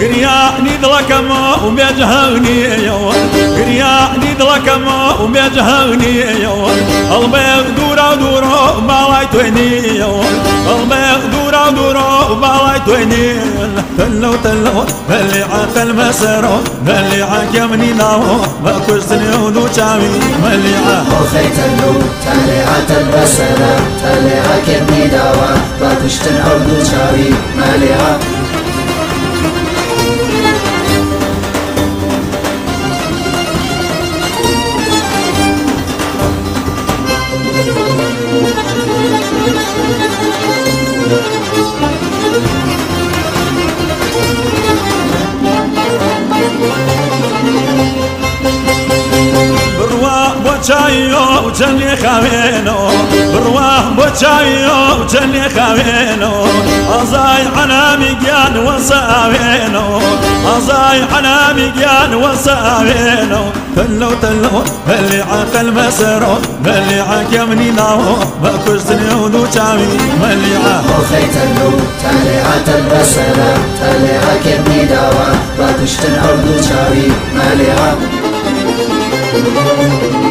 قرياني ذلك ما ومجهوني يوا قرياني ذلك ما ومجهوني يوا البيض دورا دورا ما لايتوني يوا البيض دورا دورا ما لايتوني. تلو تلو ملي عاك المسرو ملي عاك يمني ناو ما كوش سنيو دو شامي ملي عاك وخي تلو تلي عاك المسرو تلي عاك يمني ناو. كشتن ودو شامي ملي عقل چایو چنی خوینو برواه بو چایو چنی خوینو ازای عنامی گیان وساوینو ازای عنامی گیان وساوینو تلو تلو بلي عقل مسرو بلي عكمني ناو ما كشتني ودو چاوي ملي عقل خيتلو تلي عتل بسرة تلي عكمني داوا ما كشتن ودو چاوي ملي عقل وتواو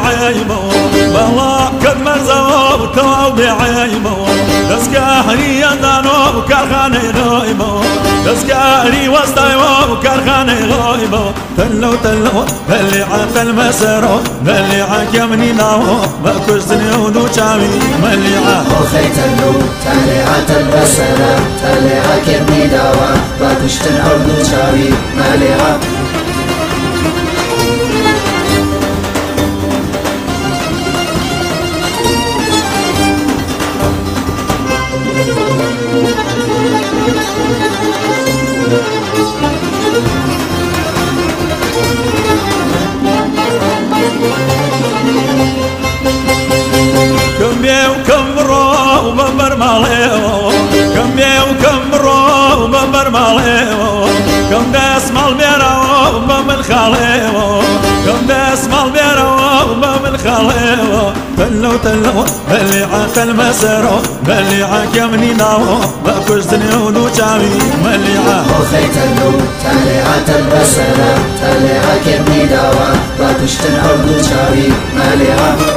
بعيبه بلا كد مرزا وتواو بعيبه دسكاري يدانو وكرخاني غايبه دسكاري وسطايو وكرخاني غايبه تلو تلو بلي عقل مسرو بلي عكمني ناو. ما كشتني ودو شامي ملي عقل خيتلو تلي عتل بسرة تلي عكمني داوا ما كشتن ودو شامي ملي عقل رو وببر ماليو كم بيو كم رو وببر ماليو كم مال بيرو وبمن خاليو كم داس مال بيرو وبمن خاليو تلو تلو بلي عقل مسرو بلي عكمني ناو بكشتني ودو شامي ملي عقل خيتلو تلي عتل بسرة تلي عكمني داوا بكشتن ودو شامي ملي عقل